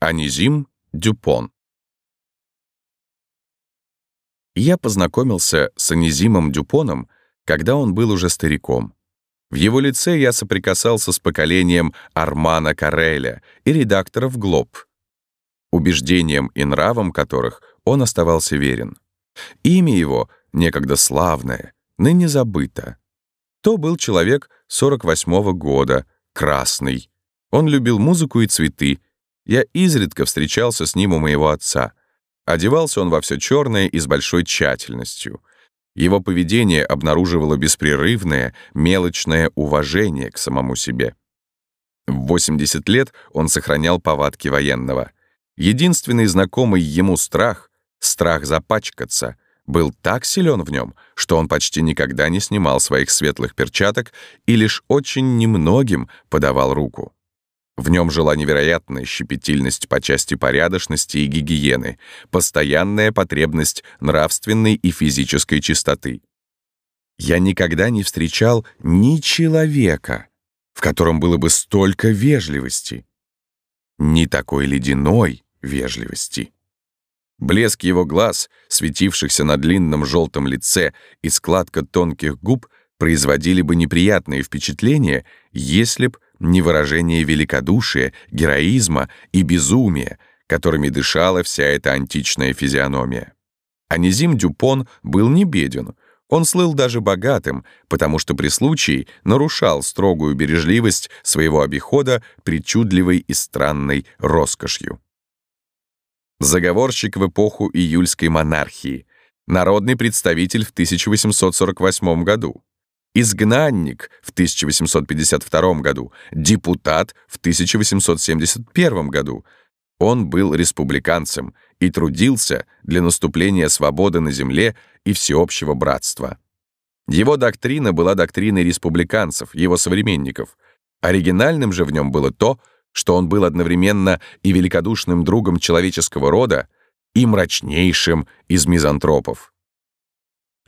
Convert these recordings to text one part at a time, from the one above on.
Анизим Дюпон. Я познакомился с Анизимом Дюпоном, когда он был уже стариком. В его лице я соприкасался с поколением Армана Кареля и редакторов «Глоб», убеждениям и нравам которых он оставался верен. Имя его, некогда славное, ныне забыто. То был человек 48-го года, красный. Он любил музыку и цветы, я изредка встречался с ним у моего отца. Одевался он во все черное и с большой тщательностью. Его поведение обнаруживало беспрерывное, мелочное уважение к самому себе. В 80 лет он сохранял повадки военного. Единственный знакомый ему страх — страх запачкаться — был так силен в нем, что он почти никогда не снимал своих светлых перчаток и лишь очень немногим подавал руку. В нем жила невероятная щепетильность по части порядочности и гигиены, постоянная потребность нравственной и физической чистоты. Я никогда не встречал ни человека, в котором было бы столько вежливости, ни такой ледяной вежливости. Блеск его глаз, светившихся на длинном желтом лице и складка тонких губ производили бы неприятные впечатления, если б не выражение великодушия, героизма и безумия, которыми дышала вся эта античная физиономия. Анизим Дюпон был не беден, он слыл даже богатым, потому что при случае нарушал строгую бережливость своего обихода причудливой и странной роскошью. Заговорщик в эпоху июльской монархии, народный представитель в 1848 году, изгнанник в 1852 году, депутат в 1871 году. Он был республиканцем и трудился для наступления свободы на земле и всеобщего братства. Его доктрина была доктриной республиканцев, его современников. Оригинальным же в нем было то, что он был одновременно и великодушным другом человеческого рода, и мрачнейшим из мизантропов.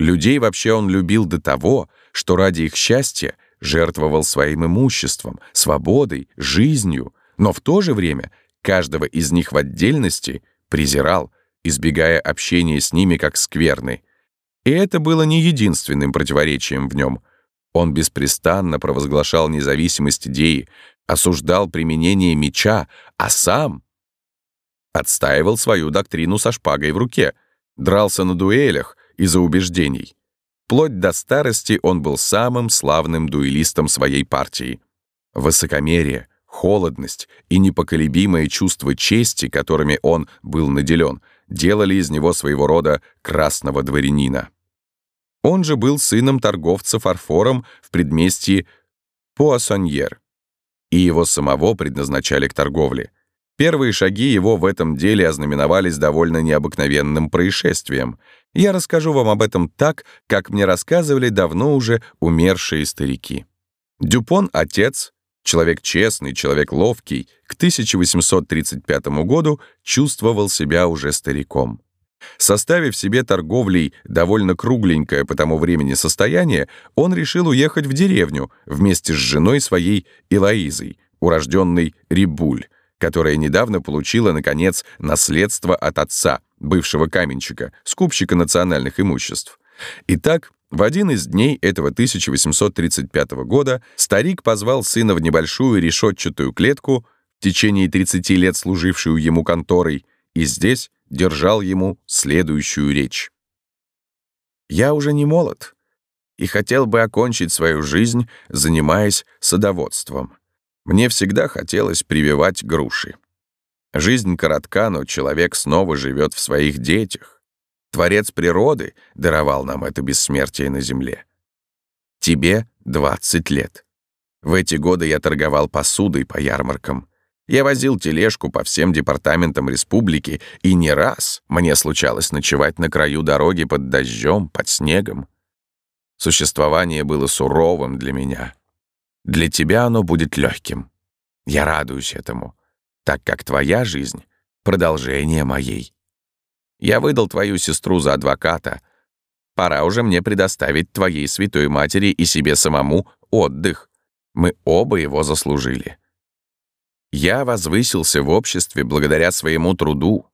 Людей вообще он любил до того, что ради их счастья жертвовал своим имуществом, свободой, жизнью, но в то же время каждого из них в отдельности презирал, избегая общения с ними как скверны. И это было не единственным противоречием в нем. Он беспрестанно провозглашал независимость идеи, осуждал применение меча, а сам отстаивал свою доктрину со шпагой в руке, дрался на дуэлях, из-за убеждений. Вплоть до старости он был самым славным дуэлистом своей партии. Высокомерие, холодность и непоколебимое чувство чести, которыми он был наделен, делали из него своего рода красного дворянина. Он же был сыном торговца фарфором в предместье Пуассоньер, и его самого предназначали к торговле. Первые шаги его в этом деле ознаменовались довольно необыкновенным происшествием — я расскажу вам об этом так, как мне рассказывали давно уже умершие старики. Дюпон — отец, человек честный, человек ловкий, к 1835 году чувствовал себя уже стариком. Составив себе торговлей довольно кругленькое по тому времени состояние, он решил уехать в деревню вместе с женой своей Илоизой, урожденной Рибуль, которая недавно получила, наконец, наследство от отца, бывшего каменщика, скупщика национальных имуществ. Итак, в один из дней этого 1835 года старик позвал сына в небольшую решетчатую клетку, в течение 30 лет служившую ему конторой, и здесь держал ему следующую речь. «Я уже не молод и хотел бы окончить свою жизнь, занимаясь садоводством. Мне всегда хотелось прививать груши. Жизнь коротка, но человек снова живет в своих детях. Творец природы даровал нам это бессмертие на земле. Тебе 20 лет. В эти годы я торговал посудой по ярмаркам. Я возил тележку по всем департаментам республики, и не раз мне случалось ночевать на краю дороги под дождем, под снегом. Существование было суровым для меня. Для тебя оно будет легким. Я радуюсь этому, так как твоя жизнь — продолжение моей. Я выдал твою сестру за адвоката. Пора уже мне предоставить твоей святой матери и себе самому отдых. Мы оба его заслужили. Я возвысился в обществе благодаря своему труду.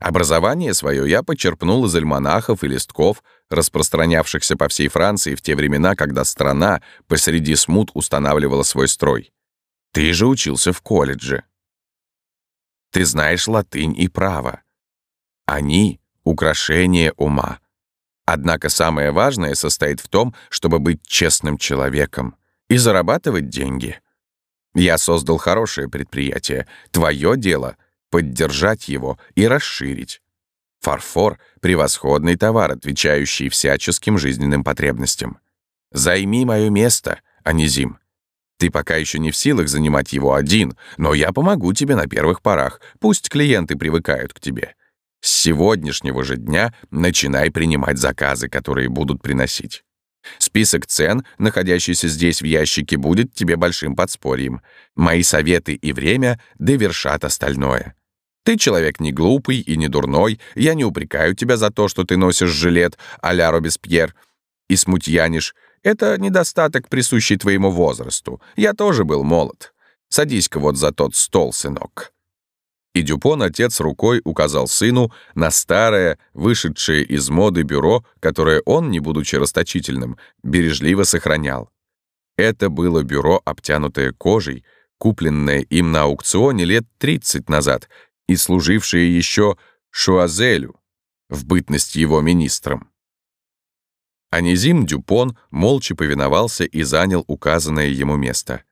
Образование свое я почерпнул из альманахов и листков, распространявшихся по всей Франции в те времена, когда страна посреди смут устанавливала свой строй. Ты же учился в колледже. Ты знаешь латынь и право. Они — украшение ума. Однако самое важное состоит в том, чтобы быть честным человеком и зарабатывать деньги. Я создал хорошее предприятие. Твое дело — поддержать его и расширить. Фарфор — превосходный товар, отвечающий всяческим жизненным потребностям. Займи мое место, Анизим. Ты пока еще не в силах занимать его один, но я помогу тебе на первых порах. Пусть клиенты привыкают к тебе. С сегодняшнего же дня начинай принимать заказы, которые будут приносить. Список цен, находящийся здесь в ящике, будет тебе большим подспорьем. Мои советы и время довершат остальное. Ты человек не глупый и не дурной, я не упрекаю тебя за то, что ты носишь жилет а-ля Робеспьер и смутьянишь. Это недостаток, присущий твоему возрасту. Я тоже был молод. Садись-ка вот за тот стол, сынок». И Дюпон отец рукой указал сыну на старое, вышедшее из моды бюро, которое он, не будучи расточительным, бережливо сохранял. Это было бюро, обтянутое кожей, купленное им на аукционе лет 30 назад и служившее еще Шуазелю в бытность его министром. Анизим Дюпон молча повиновался и занял указанное ему место.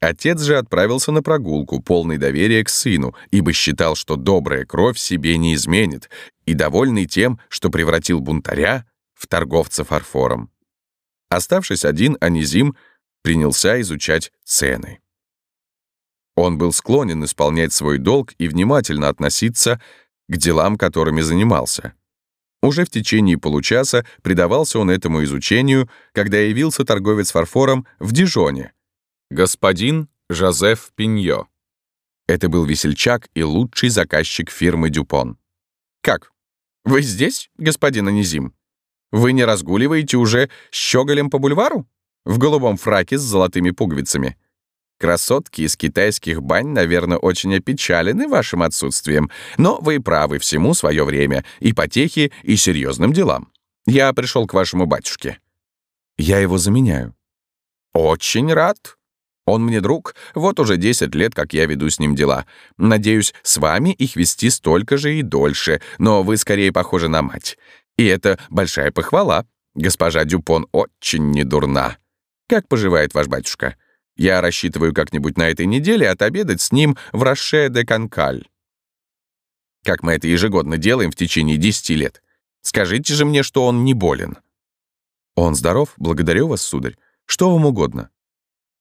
Отец же отправился на прогулку, полный доверия к сыну, ибо считал, что добрая кровь себе не изменит, и довольный тем, что превратил бунтаря в торговца фарфором. Оставшись один, Анизим принялся изучать цены. Он был склонен исполнять свой долг и внимательно относиться к делам, которыми занимался. Уже в течение получаса предавался он этому изучению, когда явился торговец фарфором в Дижоне. Господин Жозеф Пиньо. Это был весельчак и лучший заказчик фирмы «Дюпон». «Как? Вы здесь, господин Анизим? Вы не разгуливаете уже щеголем по бульвару? В голубом фраке с золотыми пуговицами?» Красотки из китайских бань, наверное, очень опечалены вашим отсутствием, но вы правы всему свое время, и потехи, и серьезным делам. Я пришел к вашему батюшке. Я его заменяю. Очень рад. Он мне друг, вот уже 10 лет, как я веду с ним дела. Надеюсь, с вами их вести столько же и дольше, но вы скорее похожи на мать. И это большая похвала. Госпожа Дюпон очень недурна. Как поживает ваш батюшка? Я рассчитываю как-нибудь на этой неделе отобедать с ним в Роше де Канкаль. Как мы это ежегодно делаем в течение десяти лет. Скажите же мне, что он не болен. Он здоров, благодарю вас, сударь. Что вам угодно.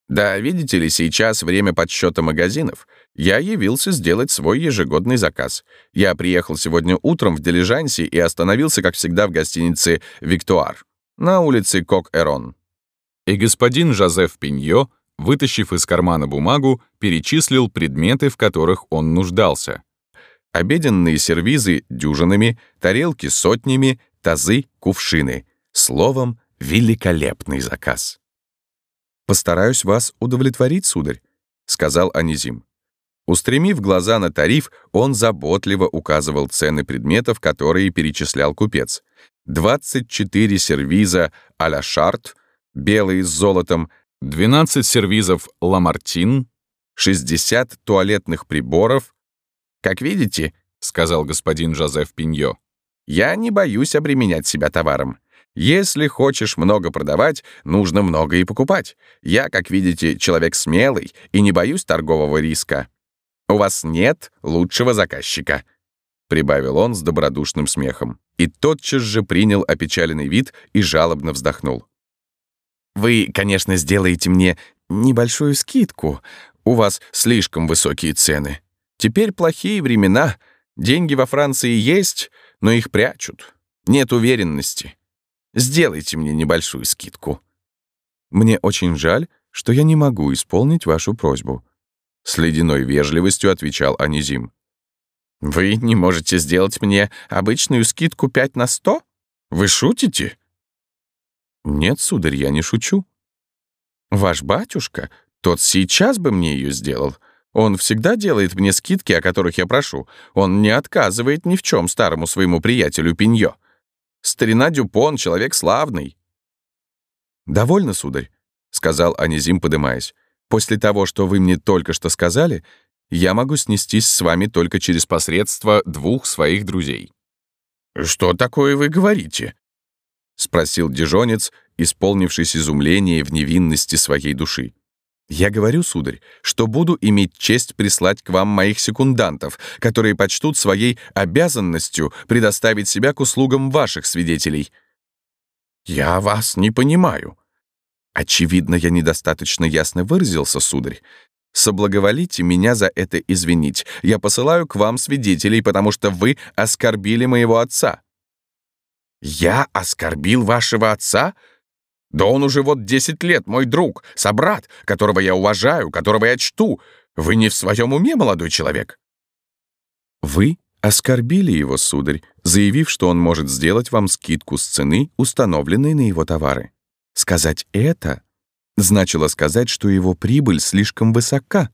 Да, видите ли, сейчас время подсчета магазинов. Я явился сделать свой ежегодный заказ. Я приехал сегодня утром в дилижансе и остановился, как всегда, в гостинице «Виктуар» на улице Кок-Эрон. И господин Жозеф Пиньо вытащив из кармана бумагу, перечислил предметы, в которых он нуждался. Обеденные сервизы дюжинами, тарелки сотнями, тазы, кувшины. Словом, великолепный заказ. «Постараюсь вас удовлетворить, сударь», — сказал Анизим. Устремив глаза на тариф, он заботливо указывал цены предметов, которые перечислял купец. 24 сервиза а-ля шарт, белые с золотом, 12 сервизов «Ламартин», 60 туалетных приборов. «Как видите», — сказал господин Жозеф Пиньо, «я не боюсь обременять себя товаром. Если хочешь много продавать, нужно много и покупать. Я, как видите, человек смелый и не боюсь торгового риска. У вас нет лучшего заказчика», — прибавил он с добродушным смехом. И тотчас же принял опечаленный вид и жалобно вздохнул. Вы, конечно, сделаете мне небольшую скидку. У вас слишком высокие цены. Теперь плохие времена. Деньги во Франции есть, но их прячут. Нет уверенности. Сделайте мне небольшую скидку. Мне очень жаль, что я не могу исполнить вашу просьбу. С ледяной вежливостью отвечал Анизим. «Вы не можете сделать мне обычную скидку 5 на 100? Вы шутите?» «Нет, сударь, я не шучу». «Ваш батюшка, тот сейчас бы мне ее сделал. Он всегда делает мне скидки, о которых я прошу. Он не отказывает ни в чем старому своему приятелю Пиньо. Старина Дюпон — человек славный». «Довольно, сударь», — сказал Анизим, подымаясь. «После того, что вы мне только что сказали, я могу снестись с вами только через посредство двух своих друзей». «Что такое вы говорите?» — спросил дежонец, исполнившись изумления в невинности своей души. «Я говорю, сударь, что буду иметь честь прислать к вам моих секундантов, которые почтут своей обязанностью предоставить себя к услугам ваших свидетелей». «Я вас не понимаю». «Очевидно, я недостаточно ясно выразился, сударь. Соблаговолите меня за это извинить. Я посылаю к вам свидетелей, потому что вы оскорбили моего отца». «Я оскорбил вашего отца?» Да он уже вот десять лет мой друг, собрат, которого я уважаю, которого я чту. Вы не в своем уме, молодой человек?» «Вы оскорбили его, сударь, заявив, что он может сделать вам скидку с цены, установленной на его товары. Сказать это значило сказать, что его прибыль слишком высока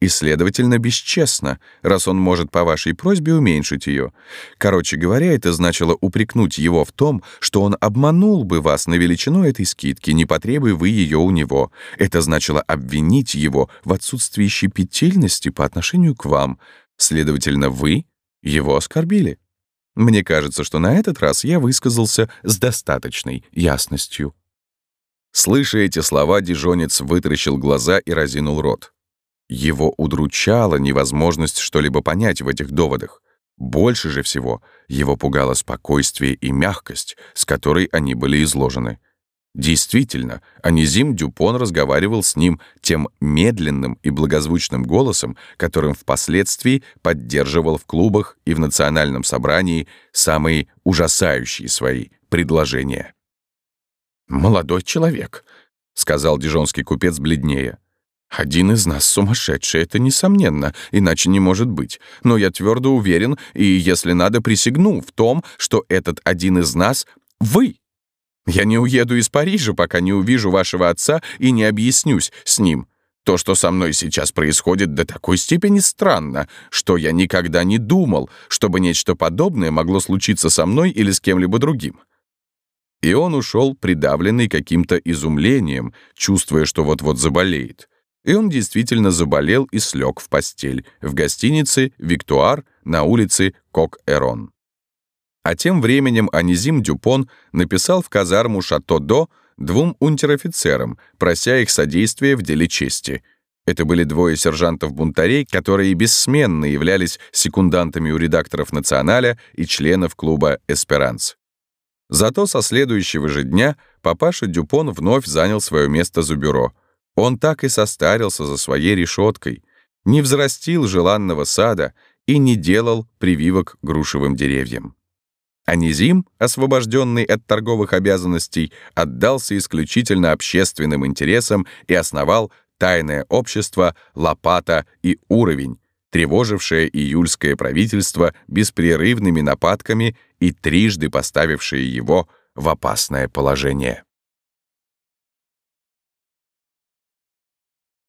и, следовательно, бесчестно, раз он может по вашей просьбе уменьшить ее. Короче говоря, это значило упрекнуть его в том, что он обманул бы вас на величину этой скидки, не потребуя вы ее у него. Это значило обвинить его в отсутствии щепетильности по отношению к вам. Следовательно, вы его оскорбили. Мне кажется, что на этот раз я высказался с достаточной ясностью. Слыша эти слова, дежонец вытаращил глаза и разинул рот. Его удручала невозможность что-либо понять в этих доводах. Больше же всего его пугало спокойствие и мягкость, с которой они были изложены. Действительно, Анизим Дюпон разговаривал с ним тем медленным и благозвучным голосом, которым впоследствии поддерживал в клубах и в национальном собрании самые ужасающие свои предложения. «Молодой человек», — сказал дижонский купец бледнее, — один из нас сумасшедший, это несомненно, иначе не может быть. Но я твердо уверен, и, если надо, присягну в том, что этот один из нас — вы. Я не уеду из Парижа, пока не увижу вашего отца и не объяснюсь с ним. То, что со мной сейчас происходит, до такой степени странно, что я никогда не думал, чтобы нечто подобное могло случиться со мной или с кем-либо другим. И он ушел, придавленный каким-то изумлением, чувствуя, что вот-вот заболеет. И он действительно заболел и слег в постель в гостинице «Виктуар» на улице Кок-Эрон. А тем временем Анизим Дюпон написал в казарму Шато-До двум унтер-офицерам, прося их содействия в деле чести. Это были двое сержантов-бунтарей, которые бессменно являлись секундантами у редакторов «Националя» и членов клуба «Эсперанс». Зато со следующего же дня папаша Дюпон вновь занял свое место за бюро — он так и состарился за своей решеткой, не взрастил желанного сада и не делал прививок грушевым деревьям. Анизим, освобожденный от торговых обязанностей, отдался исключительно общественным интересам и основал тайное общество «Лопата и уровень», тревожившее июльское правительство беспрерывными нападками и трижды поставившее его в опасное положение.